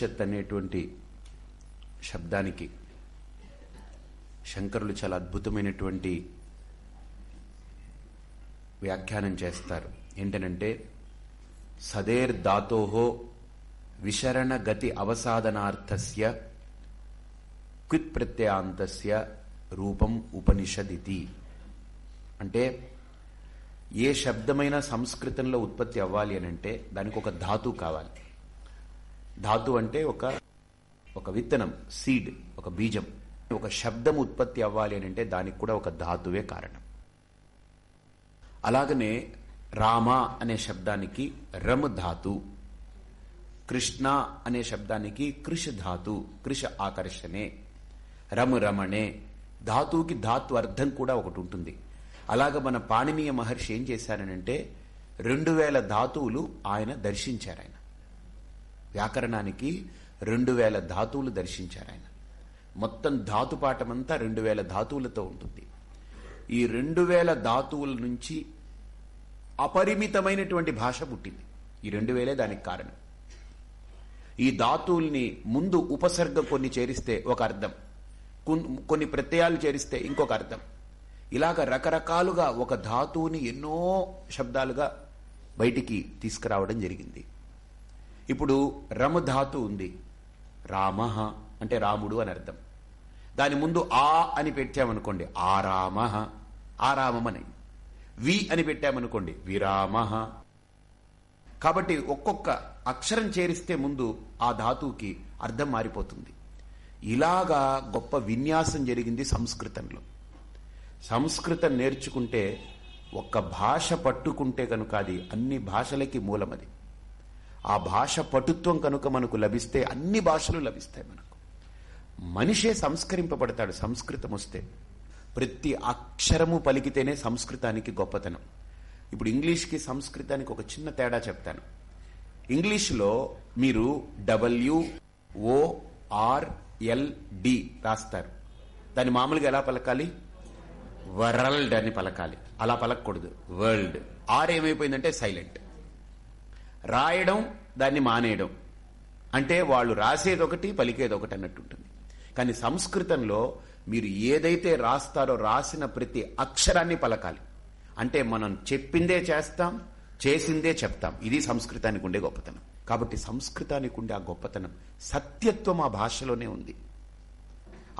ఉపనిషత్ అనేటువంటి శబ్దానికి శంకరులు చాలా అద్భుతమైనటువంటి వ్యాఖ్యానం చేస్తారు. ఏంటనంటే సదేర్ ధాతోహో విశరణ గతి అవసాధనార్థస్య క్విత్ ప్రత్యాంతస్య రూపం ఉపనిషదితి. అంటే ఏ శబ్దమైన సంస్కృతంలో ఉత్పత్తి అవ్వాలి అని అంటే దానికి ఒక ధాతు కావాలి. ధాతు అంటే ఒక ఒక విత్తనం సీడ్ ఒక బీజం. ఒక శబ్దం ఉత్పత్తి అవ్వాలి అని అంటే దానికి కూడా ఒక ధాతువే కారణం. అలాగనే రామ అనే శబ్దానికి రమ్ ధాతు కృష్ణ అనే శబ్దానికి కృష్ ధాతు కృష ఆకర్షణే రమ్ రమణే. ధాతువుకి ధాతు అర్థం కూడా ఒకటి ఉంటుంది. అలాగ మన పాణినీయ మహర్షి ఏం చేశారనంటే రెండు వేల ధాతువులు ఆయన దర్శించారు ఆయన. వ్యాకరణానికి రెండు వేల ధాతువులు దర్శించారు ఆయన. మొత్తం ధాతుపాఠమంతా రెండు వేల ధాతువులతో ఉంటుంది. ఈ రెండు వేల ధాతువుల నుంచి అపరిమితమైనటువంటి భాష పుట్టింది. ఈ రెండు వేలే దానికి కారణం. ఈ ధాతువుల్ని ముందు ఉపసర్గ కొన్ని చేరిస్తే ఒక అర్థం. కొన్ని ప్రత్యయాలు చేరిస్తే ఇంకొక అర్థం. ఇలాగ రకరకాలుగా ఒక ధాతువుని ఎన్నో శబ్దాలుగా బయటికి తీసుకురావడం జరిగింది. ఇప్పుడు రమ ధాతు ఉంది. రామ అంటే రాముడు అని అర్థం. దాని ముందు ఆ అని పెట్టామనుకోండి. ఆ రామ ఆ రామమని వి అని పెట్టామనుకోండి. విరామ. కాబట్టి ఒక్కొక్క అక్షరం చేరిస్తే ముందు ఆ ధాతువుకి అర్థం మారిపోతుంది. ఇలాగా గొప్ప విన్యాసం జరిగింది సంస్కృతంలో. సంస్కృతం నేర్చుకుంటే ఒక్క భాష పట్టుకుంటే కనుక అది అన్ని భాషలకి మూలమది. ఆ భాష పటుత్వం కనుక మనకు లభిస్తే అన్ని భాషలు లభిస్తాయి మనకు. మనిషే సంస్కరింపబడతాడు సంస్కృతం వస్తే. ప్రతి అక్షరము పలికితేనే సంస్కృతానికి గొప్పతనం. ఇప్పుడు ఇంగ్లీష్కి సంస్కృతానికి ఒక చిన్న తేడా చెప్తాను. ఇంగ్లీష్లో మీరు W O R L D రాస్తారు. దాన్ని మామూలుగా ఎలా పలకాలి? వరల్డ్ అని పలకాలి. అలా పలకూడదు వరల్డ్. ఆర్ ఏమైపోయిందంటే సైలెంట్. రాయడం దాన్ని మానేయడం. అంటే వాళ్ళు రాసేది ఒకటి పలికేది ఒకటి అన్నట్టు ఉంటుంది కానీ సంస్కృతంలో మీరు ఏదైతే రాస్తారో రాసిన ప్రతి అక్షరాన్ని పలకాలి. అంటే మనం చెప్పిందే చేస్తాం చేసిందే చెప్తాం. ఇది సంస్కృతానికి ఉండే గొప్పతనం. కాబట్టి సంస్కృతానికి ఉండే ఆ గొప్పతనం సత్యత్వం ఆ భాషలోనే ఉంది.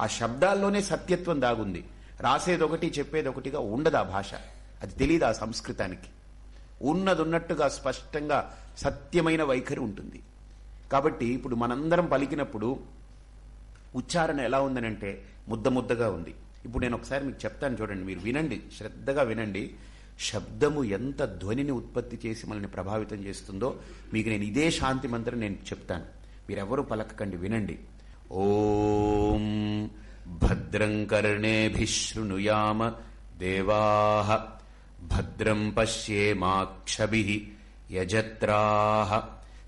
ఆ శబ్దాల్లోనే సత్యత్వం దాగుంది. రాసేది ఒకటి చెప్పేది ఒకటిగా ఉండదు ఆ భాష. అది తెలియదు ఆ సంస్కృతానికి. ఉన్నది ఉన్నట్టుగా స్పష్టంగా సత్యమైన వైఖరి ఉంటుంది. కాబట్టి ఇప్పుడు మనందరం పలికినప్పుడు ఉచ్చారణ ఎలా ఉందనంటే ముద్ద ముద్దగా ఉంది. ఇప్పుడు నేను ఒకసారి మీకు చెప్తాను చూడండి మీరు వినండి శ్రద్ధగా వినండి. శబ్దము ఎంత ధ్వనిని ఉత్పత్తి చేసి మనల్ని ప్రభావితం చేస్తుందో మీకు నేను ఇదే శాంతి మంత్రం నేను చెప్తాను. మీరెవరు పలకకండి వినండి. ఓం భద్రం కర్ణేభిశృణుయామ దేవా భద్రం పశ్యేమాక్షభి యజత్రా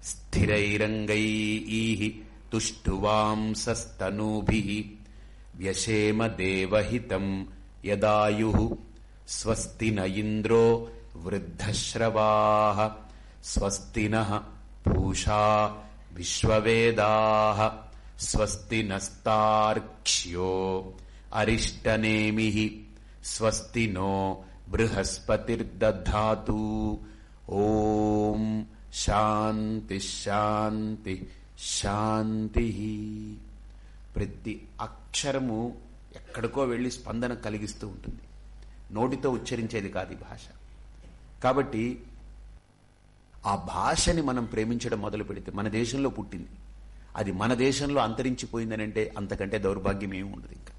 స్థిరైరంగై తుష్టువాంసస్తనూభి వ్యశేమ దేవహితం యదాయు స్వస్తి న ఇంద్రో వృద్ధశ్రవా స్వస్తి పూషా విశ్వవేదా స్వస్తి నస్తార్క్ష్యో అరిష్టనేమి స్వస్తి నో బృహస్పతిర్దాతు ఓం శాంతి శాంతి శాంతి. ప్రతి అక్షరము ఎక్కడికో వెళ్ళి స్పందన కలిగిస్తూ ఉంటుంది. నోటితో ఉచ్చరించేది కాదు భాష. కాబట్టి ఆ భాషని మనం ప్రేమించడం మొదలు పెడితే మన దేశంలో పుట్టింది. అది మన దేశంలో అంతరించిపోయిందని అంటే అంతకంటే దౌర్భాగ్యం ఏమి ఉండదు ఇంకా.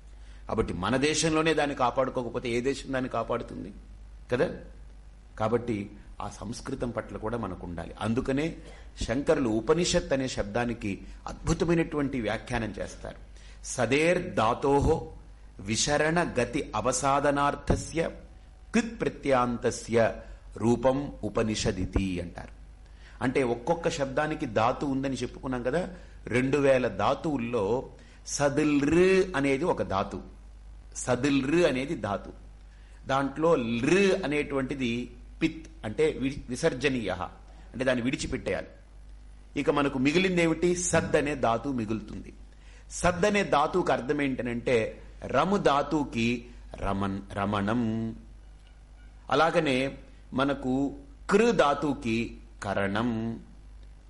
కాబట్టి మన దేశంలోనే దాన్ని కాపాడుకోకపోతే ఏ దేశం దాన్ని కాపాడుతుంది? కదా? కాబట్టి ఆ సంస్కృతం పట్ల కూడా మనకు ఉండాలి అందుకనే శంకరులు ఉపనిషత్ అనే శబ్దానికి అద్భుతమైనటువంటి వ్యాఖ్యానం చేస్తారు. సదేర్ దాతోహో విశరణ గతి అవసాధనార్థస్య కృత్ ప్రత్యాంతస్య రూపం ఉపనిషదితి అంటారు. అంటే ఒక్కొక్క శబ్దానికి ధాతు ఉందని చెప్పుకున్నాం కదా? రెండు వేల ధాతువుల్లో సదిల్ర్ అనేది ఒక ధాతు. సదిల్ర్ అనేది ధాతు. దాంట్లో లృ అనేటువంటిది పిత్ అంటే విసర్జనీయ అంటే దాన్ని విడిచిపెట్టేయాలి. ఇక మనకు మిగిలిందేమిటి? సద్ అనే ధాతు మిగులుతుంది. సద్ అనే ధాతువుకి అర్థం ఏంటనంటే రము ధాతుకి రమన్ రమణం. అలాగనే మనకు కృ ధాతుకి కరణం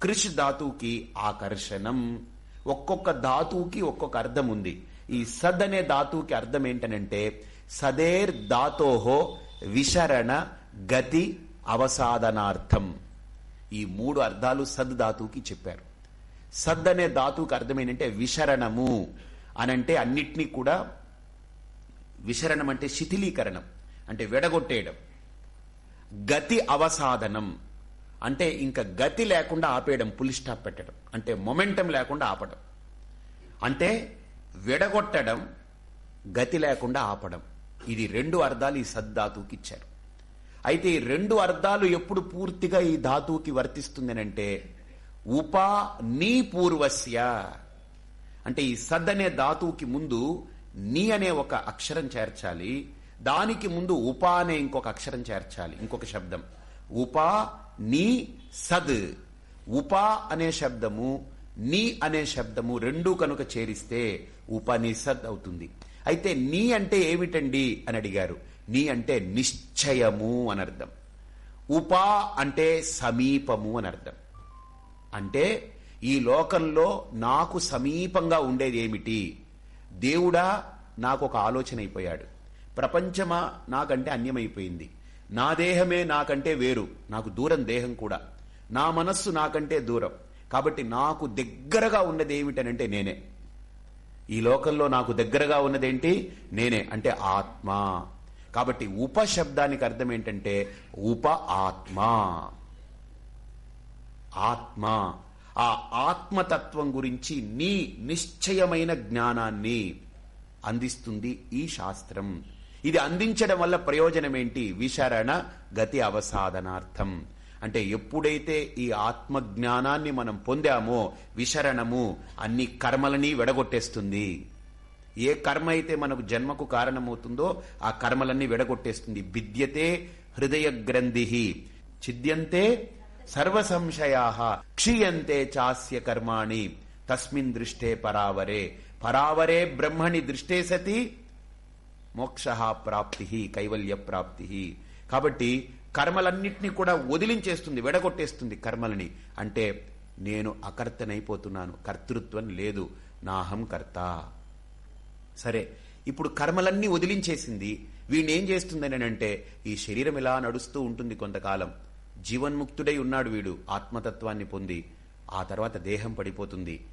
కృష్ ధాతుకి ఆకర్షణం. ఒక్కొక్క ధాతువుకి ఒక్కొక్క అర్థం ఉంది ఈ సద్ అనే ధాతువుకి అర్థం ఏంటనంటే సదేర్ ధాతోహో విశరణ గతి అవసాదనార్థం ఈ మూడు అర్థాలు సద్ ధాతువుకి చెప్పారు. సద్ అనే ధాతువుకి అర్థం ఏంటంటే విశరణము అనంటే అన్నిటినీ కూడా విశరణం అంటే శిథిలీకరణం అంటే విడగొట్టేయడం. గతి అవసాదనం అంటే ఇంకా గతి లేకుండా ఆపేయడం పులిస్టాప్ పెట్టడం. అంటే మొమెంటం లేకుండా ఆపడం. అంటే విడగొట్టడం గతి లేకుండా ఆపడం. ఇది రెండు అర్థాలు ఈ సద్ధాతువుకి ఇచ్చారు. అయితే ఈ రెండు అర్థాలు ఎప్పుడు పూర్తిగా ఈ ధాతువుకి వర్తిస్తుందనంటే ఉపా నీ పూర్వస్య. అంటే ఈ సద్ అనే ధాతువుకి ముందు నీ అనే ఒక అక్షరం చేర్చాలి దానికి ముందు ఉపా అనే ఇంకొక అక్షరం చేర్చాలి ఇంకొక శబ్దం. ఉపా నీ సద్. ఉపా అనే శబ్దము నీ అనే శబ్దము రెండు కనుక చేరిస్తే ఉపనిషద్ అవుతుంది. అయితే నీ అంటే ఏమిటండి అని అడిగారు. నీ అంటే నిశ్చయము అని అర్థం. ఉపా అంటే సమీపము అని అర్థం. అంటే ఈ లోకంలో నాకు సమీపంగా ఉండేది ఏమిటి? దేవుడా నాకు ఒక ఆలోచన అయిపోయాడు. ప్రపంచమా నాకంటే అన్యమైపోయింది. నా దేహమే నాకంటే వేరు. నాకు దూరం దేహం కూడా. నా మనస్సు నాకంటే దూరం. కాబట్టి నాకు దగ్గరగా ఉన్నది ఏమిటనంటే నేనే. ఈ లోకంలో నాకు దగ్గరగా ఉన్నదేంటి నేనే. అంటే ఆత్మ. కాబట్టి ఉపశబ్దానికి అర్థం ఏంటంటే ఉప ఆత్మ. ఆత్మ. ఆ ఆత్మతత్వం గురించి నీ నిశ్చయమైన జ్ఞానాన్ని అందిస్తుంది ఈ శాస్త్రం. ఇది అందించడం వల్ల ప్రయోజనం ఏంటి? విశరణ గతి అవసాధనార్థం అంటే ఎప్పుడైతే ఈ ఆత్మ జ్ఞానాన్ని మనం పొందామో విశరణము అన్ని కర్మలని వెడగొట్టేస్తుంది. ఏ కర్మ అయితే మనకు జన్మకు కారణమవుతుందో ఆ కర్మలన్నీ వెడగొట్టేస్తుంది. విద్యతే హృదయ గ్రంథి చిద్యంతే సర్వ సంశయా క్షీయంతే చాస్య కర్మాణి. తస్మిన్ దృష్టే పరావరే. పరావరే బ్రహ్మణి దృష్టే సతి. మోక్ష ప్రాప్తి కైవల్య ప్రాప్తి. కాబట్టి కర్మలన్నింటినీ కూడా వదిలించేస్తుంది వెడగొట్టేస్తుంది కర్మలని. అంటే నేను అకర్తనైపోతున్నాను కర్తృత్వం లేదు నాహం కర్త. సరే ఇప్పుడు కర్మలన్నీ వదిలించేసింది వీడేం ఏం చేస్తుందని అంటే ఈ శరీరం ఇలా నడుస్తూ ఉంటుంది కొంతకాలం. జీవన్ముక్తుడై ఉన్నాడు వీడు ఆత్మతత్వాన్ని పొంది ఆ తర్వాత దేహం పడిపోతుంది.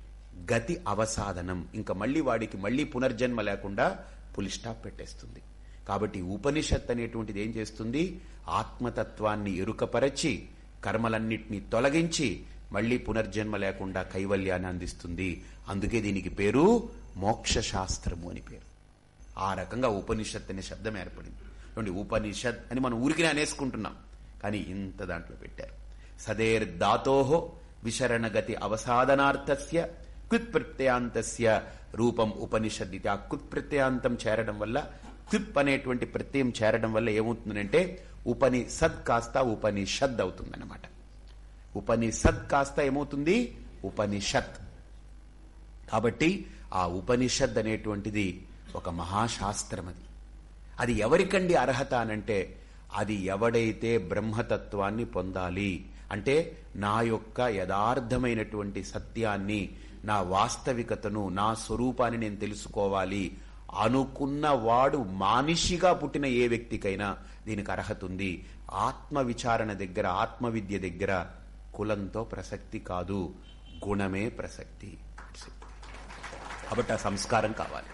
గతి అవసాధనం. ఇంకా మళ్ళీ వాడికి మళ్ళీ పునర్జన్మ లేకుండా పులి స్టాప్ పెట్టేస్తుంది. కాబట్టి ఉపనిషత్ అనేటువంటిది ఏం చేస్తుంది? ఆత్మతత్వాన్ని ఎరుకపరచి కర్మలన్నిటినీ తొలగించి మళ్ళీ పునర్జన్మ లేకుండా కైవల్యాన్ని అందిస్తుంది. అందుకే దీనికి పేరు మోక్షశాస్త్రము అని పేరు. ఆ రకంగా ఉపనిషత్ అనే శబ్దం ఏర్పడింది. చూడండి ఉపనిషత్ అని మనం ఊరికినే అనేసుకుంటున్నాం. కానీ ఇంత దాంట్లో పెట్టారు. సదేర్ దాతోహో విశరణగతి అవసాధనార్థస్య కృత్ప్రత్యాంతస్య రూపం ఉపనిషద్ ఇది ఆ కృత్ప్రత్యాంతం చేరడం వల్ల క్విప్ అనేటువంటి ప్రత్యయం చేరడం వల్ల ఏమవుతుందంటే ఉపనిషద్ కాస్త ఉపనిషద్ అవుతుందన్నమాట. ఉపనిషద్ కాస్త ఏమవుతుంది? ఉపనిషత్. కాబట్టి ఆ ఉపనిషద్ అనేటువంటిది ఒక మహాశాస్త్రం అది. అది ఎవరికండి అర్హత అనంటే అది ఎవడైతే బ్రహ్మతత్వాన్ని పొందాలి అంటే నా యొక్క యథార్థమైనటువంటి సత్యాన్ని నా వాస్తవికతను నా స్వరూపాన్ని నేను తెలుసుకోవాలి అనుకున్న వాడు మానిషిగా పుట్టిన ఏ వ్యక్తికైనా దీనికి అర్హత ఉంది. ఆత్మ విచారణ దగ్గర ఆత్మవిద్య దగ్గర కులంతో ప్రసక్తి కాదు. గుణమే ప్రసక్తి. కాబట్టి ఆ సంస్కారం కావాలి.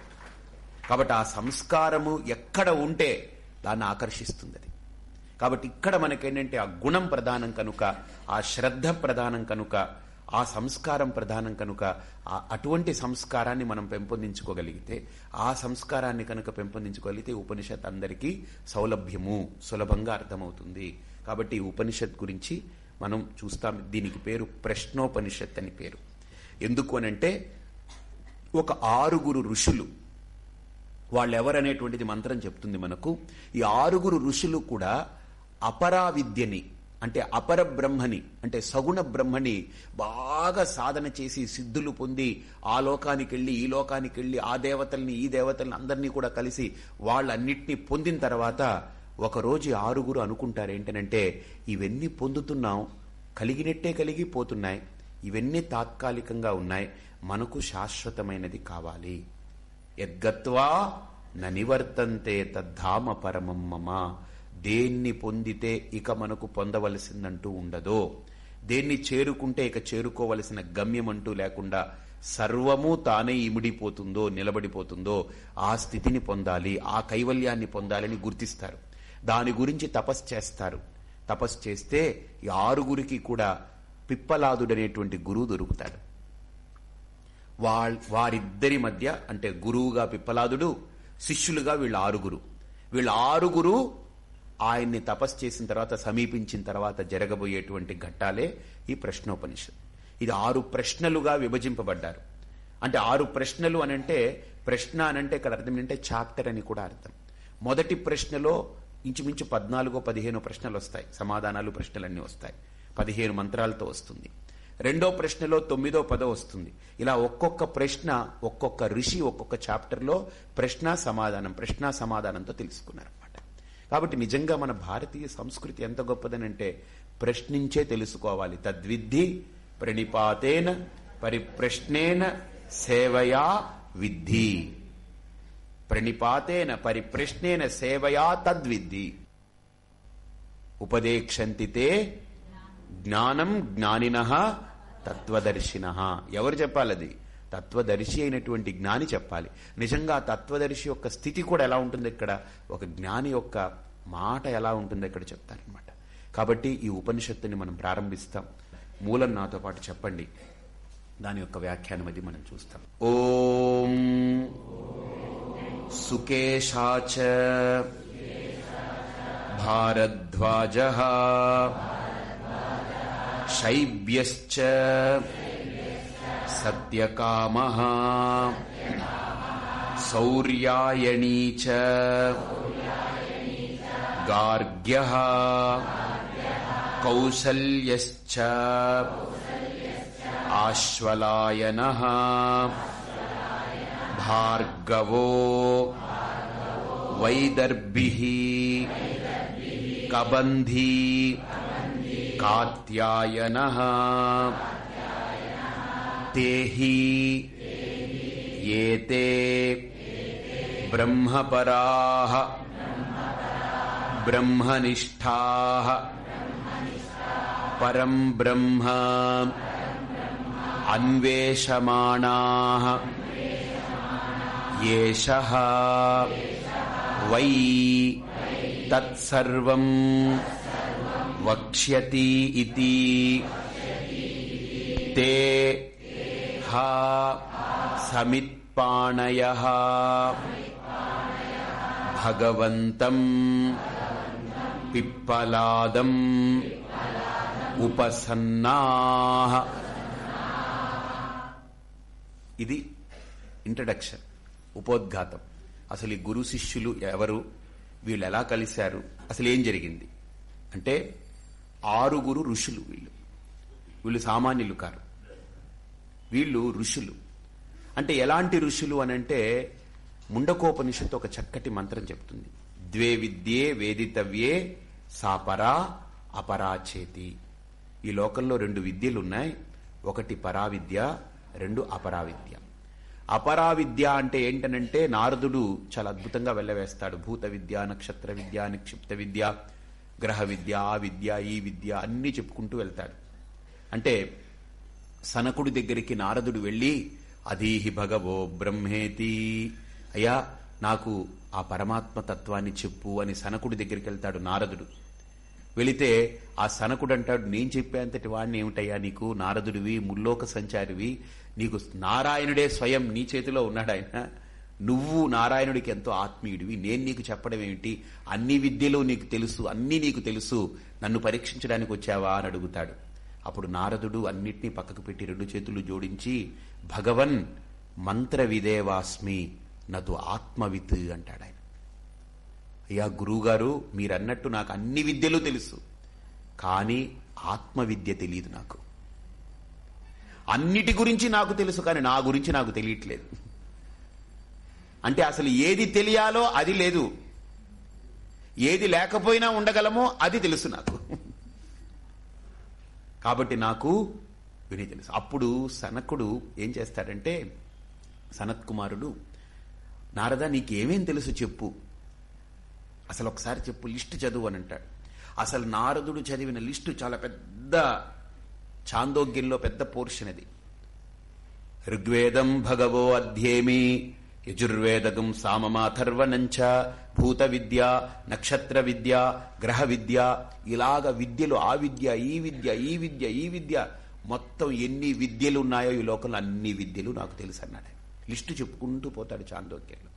కాబట్టి ఆ సంస్కారము ఎక్కడ ఉంటే దాన్ని ఆకర్షిస్తుంది అది. కాబట్టి ఇక్కడ మనకేంటంటే ఆ గుణం ప్రధానం కనుక ఆ శ్రద్ధ ప్రధానం కనుక ఆ సంస్కారం ప్రధానం కనుక అటువంటి సంస్కారాన్ని మనం పెంపొందించుకోగలిగితే ఆ సంస్కారాన్ని కనుక పెంపొందించుకోగలిగితే ఉపనిషత్ అందరికీ సౌలభ్యము సులభంగా అర్థమవుతుంది. కాబట్టి ఉపనిషత్ గురించి మనం చూస్తాం. దీనికి పేరు ప్రశ్నోపనిషత్ అని పేరు. ఎందుకు అనంటే ఒక ఆరుగురు ఋషులు వాళ్ళెవరనేటువంటిది మంత్రం చెప్తుంది మనకు. ఈ ఆరుగురు ఋషులు కూడా అపరా విద్యని అంటే అపర బ్రహ్మని అంటే సగుణ బ్రహ్మని బాగా సాధన చేసి సిద్ధులు పొంది ఆ లోకానికి వెళ్ళి ఈ లోకానికి వెళ్ళి ఆ దేవతల్ని ఈ దేవతల్ని అందరినీ కూడా కలిసి వాళ్ళన్నింటినీ పొందిన తర్వాత ఒకరోజు ఆరుగురు అనుకుంటారు ఏంటనంటే ఇవన్నీ పొందుతున్నాం కలిగినట్టే కలిగి పోతున్నాయి ఇవన్నీ తాత్కాలికంగా ఉన్నాయి మనకు శాశ్వతమైనది కావాలి. యద్గత్వా ననివర్తంతే తద్ధామ పరమం మమ. దేన్ని పొందితే ఇక మనకు పొందవలసిందంటూ ఉండదో దేన్ని చేరుకుంటే ఇక చేరుకోవలసిన గమ్యం అంటూ లేకుండా సర్వము తానే ఇమిడిపోతుందో నిలబడిపోతుందో ఆ స్థితిని పొందాలి ఆ కైవల్యాన్ని పొందాలని గుర్తిస్తారు. దాని గురించి తపస్సు చేస్తారు. తపస్సు చేస్తే ఈ ఆరుగురికి కూడా పిప్పలాదుడనేటువంటి గురువు దొరుకుతాడు. వాళ్ళ వారిద్దరి మధ్య అంటే గురువుగా పిప్పలాదుడు శిష్యులుగా వీళ్ళ ఆరుగురు. వీళ్ళ ఆరుగురు ఆయన్ని తపస్సు చేసిన తర్వాత సమీపించిన తర్వాత జరగబోయేటువంటి ఘట్టాలే ఈ ప్రశ్నోపనిషత్ ఇది ఆరు ప్రశ్నలుగా విభజింపబడ్డారు. అంటే ఆరు ప్రశ్నలు అనంటే ప్రశ్న అనంటే ఇక్కడ అర్థం ఏంటంటే చాప్టర్ అని కూడా అర్థం. మొదటి ప్రశ్నలో ఇంచుమించు పద్నాలుగో పదిహేను ప్రశ్నలు వస్తాయి. సమాధానాలు ప్రశ్నలన్నీ వస్తాయి. పదిహేను మంత్రాలతో వస్తుంది. రెండో ప్రశ్నలో తొమ్మిదో పదో వస్తుంది. ఇలా ఒక్కొక్క ప్రశ్న ఒక్కొక్క ఋషి ఒక్కొక్క చాప్టర్లో ప్రశ్న సమాధానం ప్రశ్న సమాధానంతో తెలుసుకున్నారు. కాబట్టి నిజంగా మన భారతీయ సంస్కృతి ఎంత గొప్పదనంటే ప్రశ్నించే తెలుసుకోవాలి. తద్విద్ధి ప్రణిపాతేన పరిప్రశ్నేన సేవయా విద్ధి. ప్రణిపాతేన పరిప్రశ్నేన సేవయా తద్విద్ధి. ఉపదేక్షంతితే జ్ఞానం జ్ఞానిన తత్వదర్శిన. ఎవరు చెప్పాలది? తత్వదర్శి అయినటువంటి జ్ఞాని చెప్పాలి. నిజంగా తత్వదర్శి యొక్క స్థితి కూడా ఎలా ఉంటుంది ఇక్కడ? ఒక జ్ఞాని యొక్క మాట ఎలా ఉంటుందో ఇక్కడ చెప్తారనమాట కాబట్టి ఈ ఉపనిషత్తుని మనం ప్రారంభిస్తాం. మూలం నాతో పాటు చెప్పండి. దాని యొక్క వ్యాఖ్యానం అది మనం చూస్తాం. ఓం సుకేశాచ భారద్వాజ శైవ్యశ్చ सत्यकामः सौर्यायणी च। गार्ग्यः। आश्वलायन आश्वलायनः। भार्गवो। कबंधी कबन्धी। कात्यायनः। ते हि एते ब्रह्मपराः। ब्रह्मनिष्ठाः। परम् ब्रह्म। अन्वेषमाणाः। एषः वै। तत्सर्वम् वक्ष्यति इति। ते సమిత్పాణయ భగవంతం పిప్పలాదం ఉపసన్నా ఇది ఇంట్రడక్షన్ ఉపోద్ఘాతం అసలు ఈ గురు శిష్యులు ఎవరు? వీళ్ళు ఎలా కలిశారు? అసలు ఏం జరిగింది? అంటే ఆరుగురు ఋషులు వీళ్ళు. వీళ్ళు సామాన్యులు కారు. వీళ్ళు ఋషులు. అంటే ఎలాంటి ఋషులు అనంటే ముండకోపనిషత్తు ఒక చక్కటి మంత్రం చెప్తుంది. ద్వే విద్యే వేదితవ్యే సాపరా అపరాచేతి ఈ లోకంలో రెండు విద్యలు ఉన్నాయి. ఒకటి పరావిద్య రెండు అపరావిద్య. అపరావిద్య అంటే ఏంటనంటే నారదుడు చాలా అద్భుతంగా వెళ్ళవేస్తాడు. భూత విద్య నక్షత్ర విద్య నిక్షిప్త విద్య గ్రహ విద్య ఆ విద్య ఈ విద్య అన్నీ చెప్పుకుంటూ వెళ్తాడు. అంటే సనకుడి దగ్గరికి నారదుడు వెళ్ళి అధీహి భగవో బ్రహ్మేతి అయ్యా నాకు ఆ పరమాత్మ తత్వాన్ని చెప్పు అని సనకుడి దగ్గరికి వెళ్తాడు నారదుడు. వెళితే ఆ సనకుడు అంటాడు నేను చెప్పేంతటి వాడిని ఏమిటయ్యా నీకు? నారదుడివి ముల్లోక సంచారివి నీకు నారాయణుడే స్వయం నీ చేతిలో ఉన్నాడు ఆయన. నువ్వు నారాయణుడికి ఎంతో ఆత్మీయుడివి. నేను నీకు చెప్పడం ఏమిటి? అన్ని విద్యలు నీకు తెలుసు అన్నీ నీకు తెలుసు. నన్ను పరీక్షించడానికి వచ్చావా? అని అడుగుతాడు. అప్పుడు నారదుడు అన్నిటినీ పక్కకు పెట్టి రెండు చేతులు జోడించి భగవన్ మంత్ర విదేవాస్మి నదు ఆత్మవిత్ అంటాడు ఆయన అయ్యా గురువుగారు మీరన్నట్టు నాకు అన్ని విద్యలు తెలుసు కానీ ఆత్మవిద్య తెలియదు నాకు. అన్నిటి గురించి నాకు తెలుసు కానీ నా గురించి నాకు తెలియట్లేదు. అంటే అసలు ఏది తెలియాలో అది లేదు. ఏది లేకపోయినా ఉండగలమో అది తెలుసు నాకు. కాబట్టి నాకు విని తెలుసు. అప్పుడు సనకుడు ఏం చేస్తాడంటే సనత్ కుమారుడు నారద నీకేమేం తెలుసు చెప్పు. అసలు ఒకసారి చెప్పు లిస్ట్ చదువు అని అంటాడు. అసలు నారదుడు చదివిన లిస్టు చాలా పెద్ద చాందోగ్యంలో పెద్ద పోర్షన్ అది. ఋగ్వేదం భగవో అధ్యేమి యజుర్వేదగం సామమాథర్వనంచ భూత విద్య నక్షత్ర విద్య గ్రహ విద్య ఇలాగ విద్యలు ఆ విద్య ఈ విద్య ఈ విద్య ఈ విద్య. మొత్తం ఎన్ని విద్యలు ఉన్నాయో ఈ లోకంలో అన్ని విద్యలు నాకు తెలుసు అన్నాడు. లిస్టు చెప్పుకుంటూ పోతాడు చాందోక్యంలో.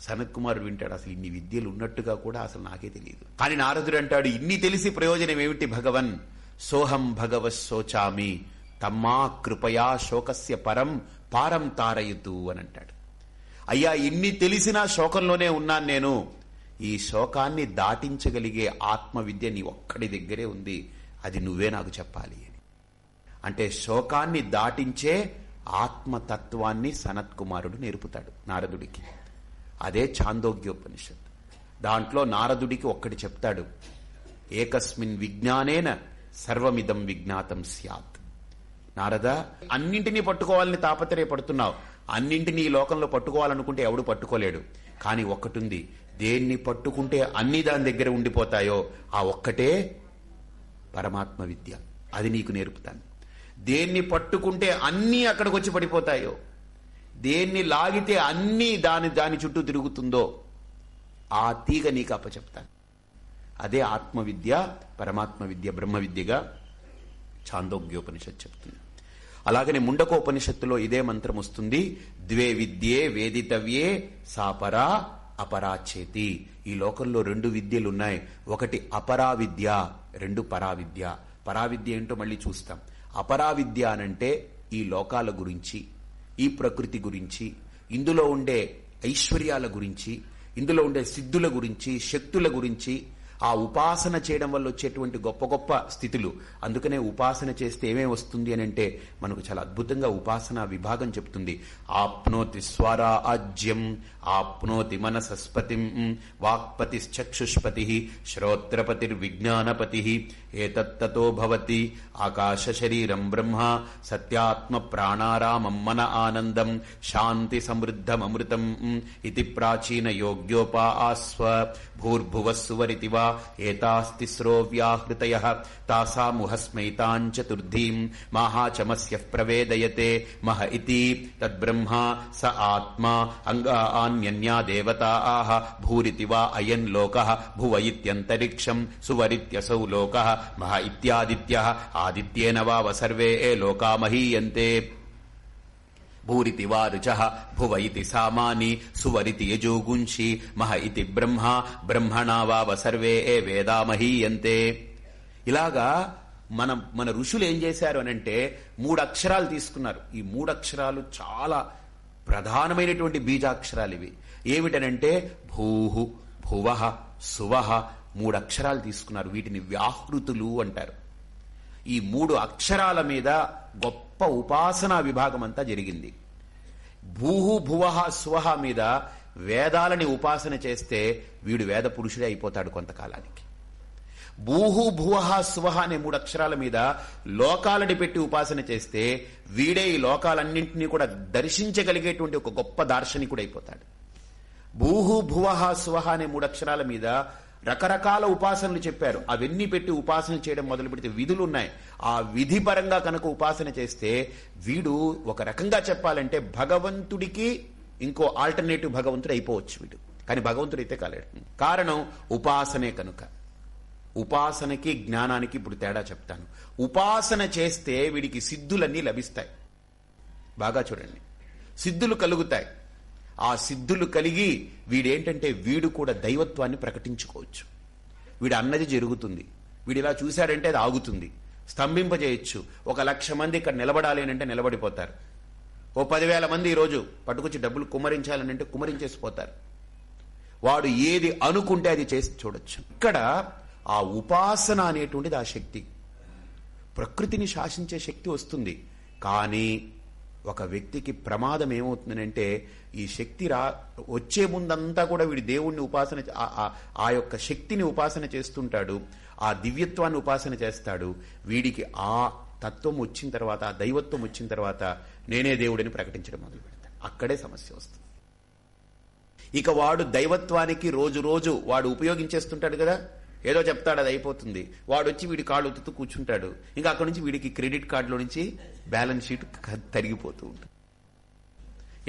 సనత్ కుమార్ వింటాడు అసలు ఇన్ని విద్యలు ఉన్నట్టుగా కూడా అసలు నాకే తెలియదు కానీ నారదుడు అంటాడు ఇన్ని తెలిసి ప్రయోజనం ఏమిటి భగవన్? సోహం భగవ శోచామి తమ్మా కృపయా శోకస్య పరం పారం తారయుతు అని అంటాడు. అయ్యా ఇన్ని తెలిసినా శోకంలోనే ఉన్నాను నేను. ఈ శోకాన్ని దాటించగలిగే ఆత్మవిద్య నీ ఒక్కడి దగ్గరే ఉంది. అది నువ్వే నాకు చెప్పాలి అని. అంటే శోకాన్ని దాటించే ఆత్మతత్వాన్ని సనత్ కుమారుడు నేర్పుతాడు నారదుడికి. అదే ఛాందోగ్యోపనిషత్ దాంట్లో నారదుడికి ఒక్కటి చెప్తాడు. ఏకస్మిన్ విజ్ఞానేన సర్వమిదం విజ్ఞాతం స్యాత్. నారద అన్నింటినీ పట్టుకోవాలని తాపత్రయపడుతున్నావు. అన్నింటినీ ఈ లోకంలో పట్టుకోవాలనుకుంటే ఎవడు పట్టుకోలేడు. కానీ ఒక్కటుంది దేన్ని పట్టుకుంటే అన్ని దాని దగ్గర ఉండిపోతాయో ఆ ఒక్కటే పరమాత్మ విద్య. అది నీకు నేర్పుతాను. దేన్ని పట్టుకుంటే అన్నీ అక్కడికి వచ్చి పడిపోతాయో దేన్ని లాగితే అన్నీ దాని దాని చుట్టూ తిరుగుతుందో ఆ తీగ నీకు అప్పచెప్తాను. అదే ఆత్మవిద్య పరమాత్మ విద్య బ్రహ్మ విద్యగా ఛాందోగ్యోపనిషత్ చెప్తుంది. అలాగనే ముండకోపనిషత్తులో ఇదే మంత్రం వస్తుంది. ద్వే విద్యే వేదితవ్యే సాపరా అపరాచేతి ఈ లోకంలో రెండు విద్యలు ఉన్నాయి ఒకటి అపరా విద్య రెండు పరావిద్య. పరావిద్య ఏంటో మళ్ళీ చూస్తాం. అపరావిద్య అనంటే ఈ లోకాల గురించి ఈ ప్రకృతి గురించి ఇందులో ఉండే ఐశ్వర్యాల గురించి ఇందులో ఉండే సిద్ధుల గురించి శక్తుల గురించి ఆ ఉపాసన చేయడం వల్ల వచ్చేటువంటి గొప్ప గొప్ప స్థితులు. అందుకనే ఉపాసన చేస్తే ఏమేమి వస్తుంది అని అంటే మనకు చాలా అద్భుతంగా ఉపాసన విభాగం చెప్తుంది. ఆప్నోతి స్వరాజ్యం ఆప్నోతి మనసస్పతిం వాక్పతిశ్చక్షుష్పతి శ్రోత్రపతిర్విజ్ఞానపతి ఏతత్తతో భవతి. ఆకాశ శరీరం బ్రహ్మ. సత్యాత్మ ప్రాణారామం మన ఆనందం. శాంతి సమృద్ధమృతం ఇది ప్రాచీన యోగ్యోపా ఆస్వ భూర్భువస్సువరితి వా. ఏతాస్తిస్రో వ్యాహృతయ తాసాముహస్మైతాం చతుర్థీం. మాహాచమస్య ప్రవేదయతే. మహ ఇది తద్బ్రహ్మ. స ఆత్మా. అంగాన్యన్యా దేవతా. ఆహ భూరితి వా అయం లోక. భువ ఇత్యంతరిక్షం. సువరిత్యసౌ లోక. మహ ఇత్యాదిత్య ఆదిత్యేన వావ సర్వే లోకా మహీయంతే. భూరితి వారుచ భువ ఇతి సామాని సువరితి యజోగుంషి మహ ఇతి బ్రహ్మ బ్రహ్మణా వావ సర్వే ఏ వేదా మహీయంతే. ఇలాగా మన మన ఋషులు ఏం చేశారు అనంటే మూడు అక్షరాలు తీసుకున్నారు. ఈ మూడు అక్షరాలు చాలా ప్రధానమైనటువంటి బీజాక్షరాలు ఇవి. ఏమిటనంటే భూ భువ సువహ మూడు అక్షరాలు తీసుకున్నారు. వీటిని వ్యాహృతులు అంటారు. ఈ మూడు అక్షరాల మీద గొప్ప ఉపాసనా విభాగం అంతా జరిగింది. భూహు భువహ స్వహ మీద వేదాలని ఉపాసన చేస్తే వీడు వేద పురుషుడే అయిపోతాడు కొంతకాలానికి. భూహు భువహ స్వహ అనే మూడు అక్షరాల మీద లోకాలని పెట్టి ఉపాసన చేస్తే వీడే ఈ లోకాలన్నింటినీ కూడా దర్శించగలిగేటువంటి ఒక గొప్ప దార్శనికుడు అయిపోతాడు భూహు భువహ స్వహ అనే మూడు అక్షరాల మీద రకరకాల ఉపాసనలు చెప్పారు. అవన్నీ పెట్టి ఉపాసన చేయడం మొదలు పెడితే విధులు ఉన్నాయి ఆ విధి పరంగా కనుక ఉపాసన చేస్తే వీడు ఒక రకంగా చెప్పాలంటే భగవంతుడికి ఇంకో ఆల్టర్నేటివ్ భగవంతుడు అయిపోవచ్చు వీడు. కానీ భగవంతుడు అయితే కాలేడు. కారణం ఉపాసనే కనుక. ఉపాసనకి జ్ఞానానికి ఇప్పుడు తేడా చెప్తాను. ఉపాసన చేస్తే వీడికి సిద్ధులన్నీ లభిస్తాయి. బాగా చూడండి. సిద్ధులు కలుగుతాయి. ఆ సిద్ధులు కలిగి వీడేంటంటే వీడు కూడా దైవత్వాన్ని ప్రకటించుకోవచ్చు. వీడు అన్నది జరుగుతుంది. వీడు ఇలా చూశాడంటే అది ఆగుతుంది. స్తంభింపజేయచ్చు. ఒక లక్ష మంది ఇక్కడ నిలబడాలి అంటే నిలబడిపోతారు. ఓ పదివేల మంది ఈరోజు పట్టుకొచ్చి డబ్బులు కుమరించాలని అంటే కుమరించేసిపోతారు వాడు ఏది అనుకుంటే అది చేసి చూడొచ్చు. ఇక్కడ ఆ ఉపాసన అనేటువంటిది ఆ శక్తి. ప్రకృతిని శాసించే శక్తి వస్తుంది. కానీ ఒక వ్యక్తికి ప్రమాదం ఏమవుతుందంటే ఈ శక్తి రా వచ్చే ముందంతా కూడా వీడి దేవుణ్ణి ఉపాసన ఆ- యొక్క శక్తిని ఉపాసన చేస్తుంటాడు ఆ దివ్యత్వాన్ని ఉపాసన చేస్తాడు. వీడికి ఆ తత్వం వచ్చిన తర్వాత ఆ దైవత్వం వచ్చిన తర్వాత నేనే దేవుడిని ప్రకటించడం మొదలు పెడతాడు అక్కడే సమస్య వస్తుంది. ఇక వాడు దైవత్వానికి రోజు రోజు వాడు ఉపయోగించేస్తుంటాడు కదా? ఏదో చెప్తాడు అది అయిపోతుంది. వాడు వచ్చి వీడి కాళ్ళు ఉత్తుతూ కూర్చుంటాడు. ఇంకా అక్కడి నుంచి వీడికి క్రెడిట్ కార్డులో నుంచి బ్యాలెన్స్ షీట్ తరిగిపోతూ ఉంటుంది.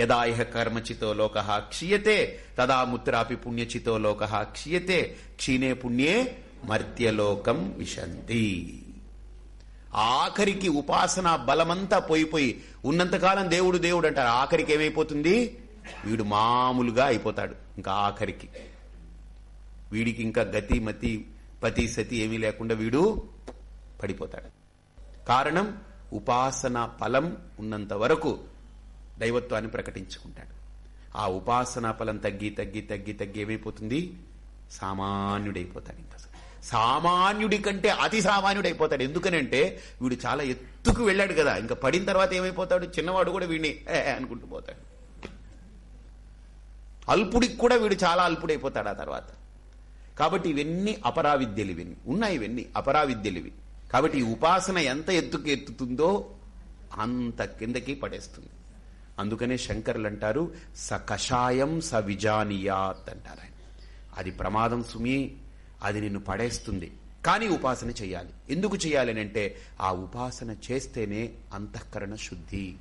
యదా ఇహ కర్మచితో లోక క్షీయతే తదా ముత్రాపి పుణ్యచితో లోక క్షీయతే క్షీణే పుణ్యే మర్త్యలోకం విశంతి. ఆఖరికి ఉపాసన బలమంతా పోయిపోయి ఉన్నంతకాలం దేవుడు దేవుడు అంటారు. ఆఖరికి ఏమైపోతుంది? వీడు మామూలుగా అయిపోతాడు. ఇంకా ఆఖరికి. వీడికి ఇంకా గతి మతి పతి సతి ఏమీ లేకుండా వీడు పడిపోతాడు. కారణం ఉపాసన ఫలం ఉన్నంత వరకు దైవత్వాన్ని ప్రకటించుకుంటాడు. ఆ ఉపాసన ఫలం తగ్గి తగ్గి తగ్గి తగ్గి ఏమైపోతుంది? సామాన్యుడైపోతాడు ఇంకా. సామాన్యుడి కంటే అతి సామాన్యుడైపోతాడు. ఎందుకనంటే వీడు చాలా ఎత్తుకు వెళ్ళాడు కదా. ఇంకా పడిన తర్వాత ఏమైపోతాడు? చిన్నవాడు కూడా వీడిని అనుకుంటూ పోతాడు. అల్పుడికి కూడా వీడు చాలా అల్పుడైపోతాడు ఆ తర్వాత. కాబట్టి ఇవన్నీ అపరావిద్యలు ఇవన్నీ ఉన్నాయి ఇవన్నీ అపరావిద్యలివి. కాబట్టి ఈ ఉపాసన ఎంత ఎత్తుకు ఎత్తుతుందో అంత కిందకి పడేస్తుంది. అందుకనే శంకర్లు అంటారు స కషాయం స విజానియాత్ అంటారు ఆయన. అది ప్రమాదం సుమి అది నిన్ను పడేస్తుంది. కానీ ఉపాసన చేయాలి ఎందుకు చేయాలి అంటే ఆ ఉపాసన చేస్తేనే అంతఃకరణ శుద్ధి.